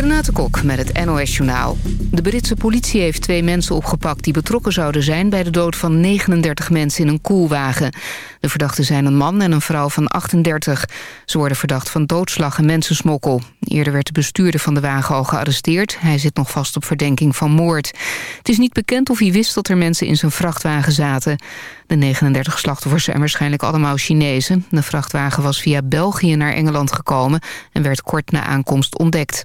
Renate Kok met het NOS Journaal. De Britse politie heeft twee mensen opgepakt die betrokken zouden zijn... bij de dood van 39 mensen in een koelwagen. De verdachten zijn een man en een vrouw van 38. Ze worden verdacht van doodslag en mensensmokkel. Eerder werd de bestuurder van de wagen al gearresteerd. Hij zit nog vast op verdenking van moord. Het is niet bekend of hij wist dat er mensen in zijn vrachtwagen zaten. De 39 slachtoffers zijn waarschijnlijk allemaal Chinezen. De vrachtwagen was via België naar Engeland gekomen... en werd kort na aankomst ontdekt.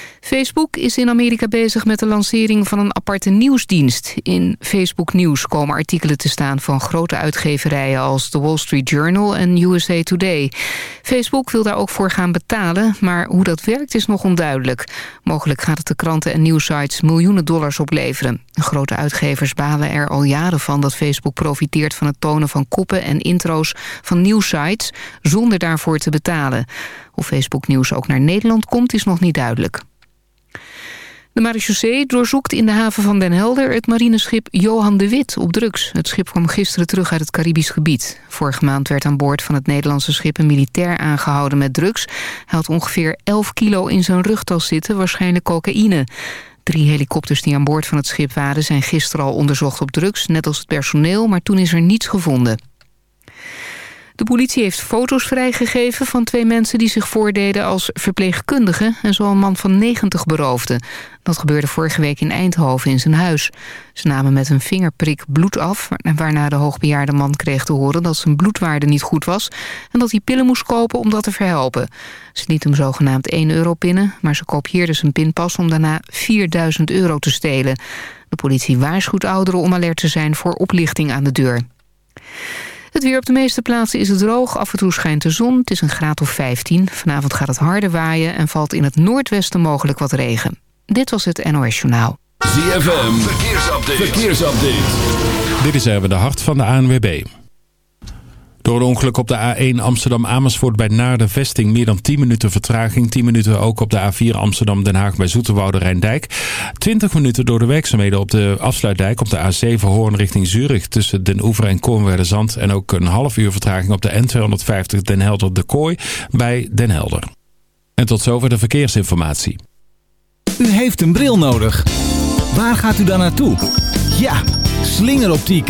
Facebook is in Amerika bezig met de lancering van een aparte nieuwsdienst. In Facebook News komen artikelen te staan van grote uitgeverijen... als The Wall Street Journal en USA Today. Facebook wil daar ook voor gaan betalen, maar hoe dat werkt is nog onduidelijk. Mogelijk gaat het de kranten en nieuwsites miljoenen dollars opleveren. Grote uitgevers balen er al jaren van dat Facebook profiteert... van het tonen van koppen en intro's van nieuwsites... zonder daarvoor te betalen. Of Facebook Nieuws ook naar Nederland komt is nog niet duidelijk. De marechaussee doorzoekt in de haven van Den Helder het marineschip Johan de Wit op drugs. Het schip kwam gisteren terug uit het Caribisch gebied. Vorige maand werd aan boord van het Nederlandse schip een militair aangehouden met drugs. Hij had ongeveer 11 kilo in zijn rugtas zitten, waarschijnlijk cocaïne. Drie helikopters die aan boord van het schip waren zijn gisteren al onderzocht op drugs, net als het personeel, maar toen is er niets gevonden. De politie heeft foto's vrijgegeven van twee mensen die zich voordeden als verpleegkundigen en zo een man van 90 beroofden. Dat gebeurde vorige week in Eindhoven in zijn huis. Ze namen met een vingerprik bloed af, waarna de hoogbejaarde man kreeg te horen dat zijn bloedwaarde niet goed was en dat hij pillen moest kopen om dat te verhelpen. Ze liet hem zogenaamd 1 euro pinnen, maar ze kopieerde zijn pinpas om daarna 4000 euro te stelen. De politie waarschuwt ouderen om alert te zijn voor oplichting aan de deur. Het weer op de meeste plaatsen is het droog. Af en toe schijnt de zon. Het is een graad of 15. Vanavond gaat het harder waaien en valt in het noordwesten mogelijk wat regen. Dit was het NOS Journaal. ZFM, verkeersupdate. verkeersupdate. Dit is even de hart van de ANWB. Door een ongeluk op de A1 Amsterdam-Amersfoort bij Naarden Vesting meer dan 10 minuten vertraging. 10 minuten ook op de A4 Amsterdam-Den Haag bij Zoeterwoude Rijndijk. 20 minuten door de werkzaamheden op de afsluitdijk op de A7 Hoorn richting Zurich tussen Den Oever en Koornwerder-Zand. En ook een half uur vertraging op de N250 Den Helder-De Kooi bij Den Helder. En tot zover de verkeersinformatie. U heeft een bril nodig. Waar gaat u dan naartoe? Ja, slingeroptiek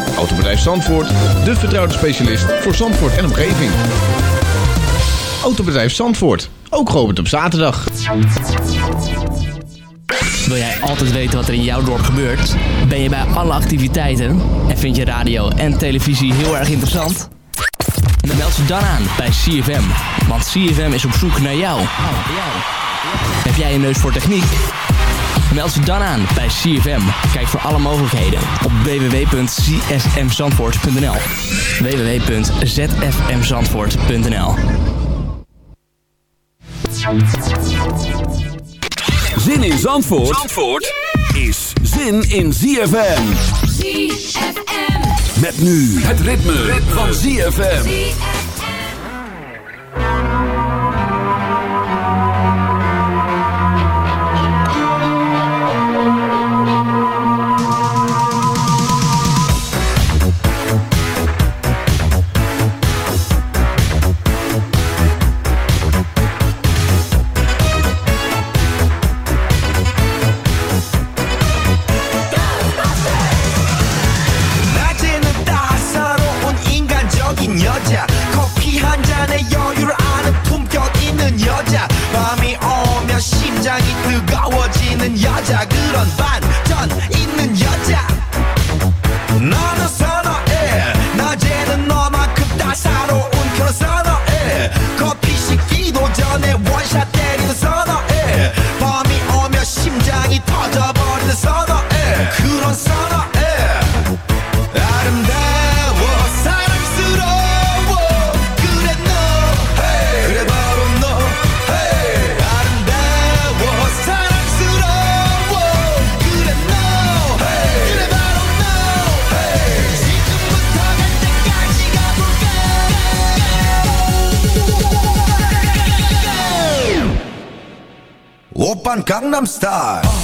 Autobedrijf Zandvoort, de vertrouwde specialist voor Zandvoort en omgeving. Autobedrijf Zandvoort, ook geopend op zaterdag. Wil jij altijd weten wat er in jouw dorp gebeurt? Ben je bij alle activiteiten? En vind je radio en televisie heel erg interessant? Dan meld ze dan aan bij CFM. Want CFM is op zoek naar jou. Heb jij een neus voor techniek? Meld ze dan aan bij CFM. Kijk voor alle mogelijkheden op www.csmzandvoort.nl www.zfmzandvoort.nl Zin in Zandvoort, Zandvoort is zin in ZFM. ZFM. Met nu het ritme, ritme. van ZFM. 있 Gangnam Style.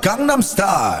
Gangnam Style.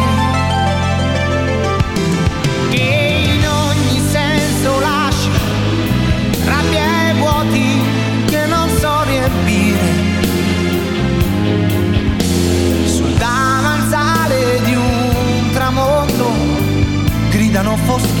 ojos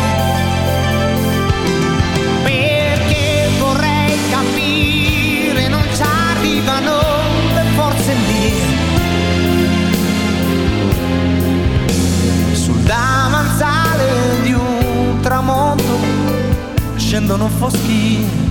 andam não fosquinho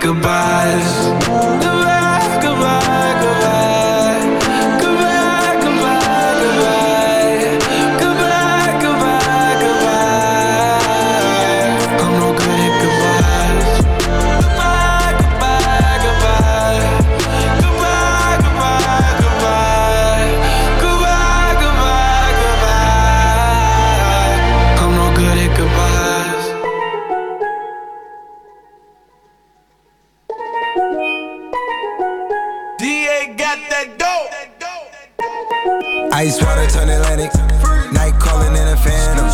goodbye.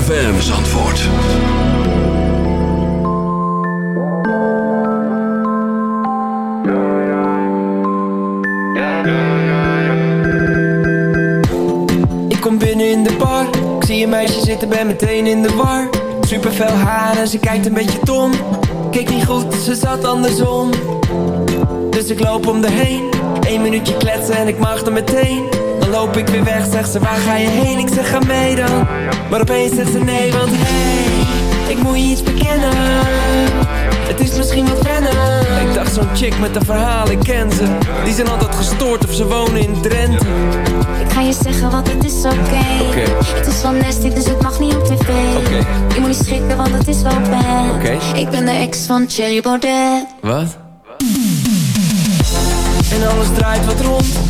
ZFM Zandvoort. Ik kom binnen in de bar. Ik zie een meisje zitten, ben meteen in de war. Super fel haar en ze kijkt een beetje dom. Keek niet goed, ze zat andersom. Dus ik loop om de heen. Eén minuutje kletsen en ik mag er meteen. Dan loop ik weer weg, zegt ze waar ga je heen? Ik zeg ga mee dan Maar opeens zegt ze nee, want hey Ik moet je iets bekennen. Het is misschien wat wennen. Ik dacht zo'n chick met een verhaal, ik ken ze. Die zijn altijd gestoord of ze wonen in Drenthe. Ik ga je zeggen, want het is oké. Het is van nasty, dus het mag niet op tv. Oké. Je moet niet schrikken, want het is wel bad. Oké. Ik ben de ex van Cherry Baudet. Wat? En alles draait wat rond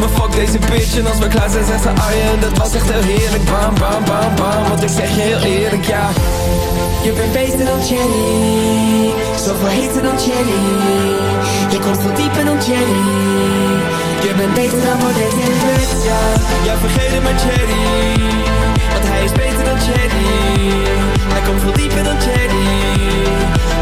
Maar fuck deze bitch. En als we klaar zijn zegt ze Arjen. Dat was echt heel heerlijk. Bam, bam, bam, bam. Want ik zeg je heel eerlijk ja. Je bent beter dan Cherry Zoveel heter dan Cherry Je komt veel dieper dan Cherry Je bent beter dan Baudet bed, ja Ja, vergeet het maar Cherry. Want hij is beter dan Cherry. Hij komt veel dieper dan Cherry.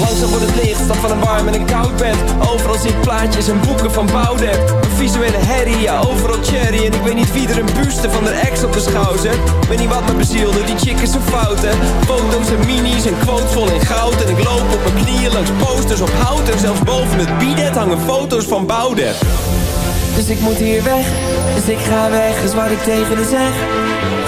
Langzaam wordt het licht, stap van een warm en een koud bed. Overal ik plaatjes en boeken van Boudewijn Een visuele herrie, ja overal cherry. En ik weet niet wie er een buste van de ex op de schouw zet Weet niet wat me bezielde, die chick is zo fout hè. Foto's en minis en quotes vol in goud. En ik loop op mijn knieën langs posters op hout. En zelfs boven het bidet hangen foto's van Boudewijn Dus ik moet hier weg, dus ik ga weg, is wat ik tegen haar zeg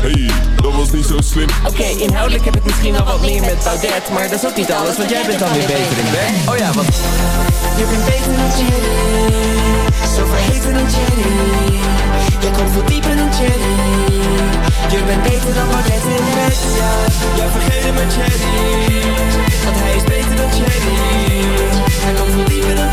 Hey, dat was niet zo slim. Oké, inhoudelijk heb ik misschien wel wat meer met Baudet Maar dat is ook niet alles, want jij bent dan weer beter in bed Oh ja, want Je bent beter dan Cherry Zoveel heter dan Cherry Je komt veel dieper dan Cherry Je bent beter dan Baudet in bed, ja Ja, vergeet maar Cherry Want hij is beter dan Cherry Hij komt veel dieper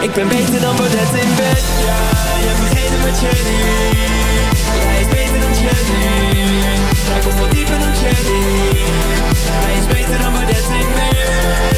Ik ben beter dan Baudet in bed. Ja, je vergeet het met Cherry Hij is beter dan Cherry Hij komt veel dieper dan Cherry Hij is beter dan Baudet in bed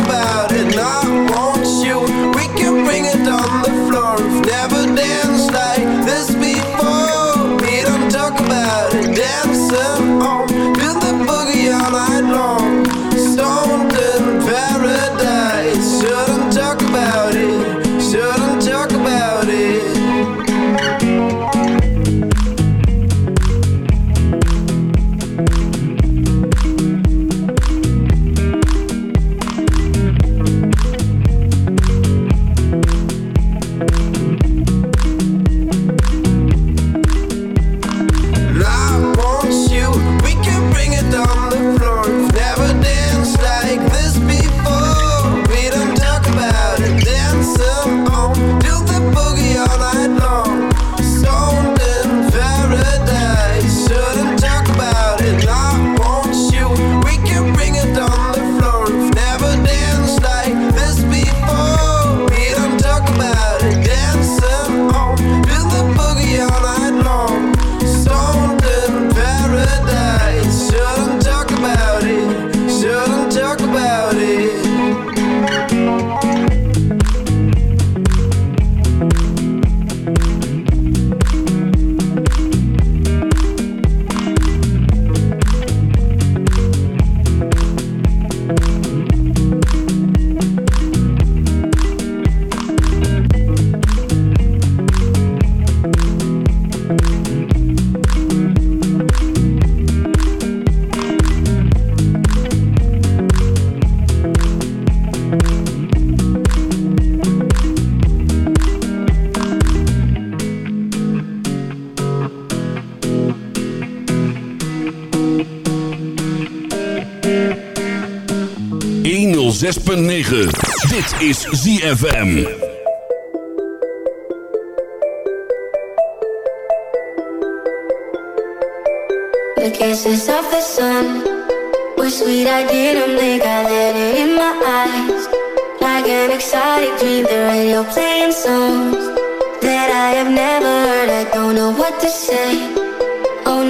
about it, not. E 106.9. Dit is ZFM. The kisses of the sun were sweet. I didn't think I let it in my eyes. Like an exotic dream, the radio playing songs that I have never heard. I don't know what to say.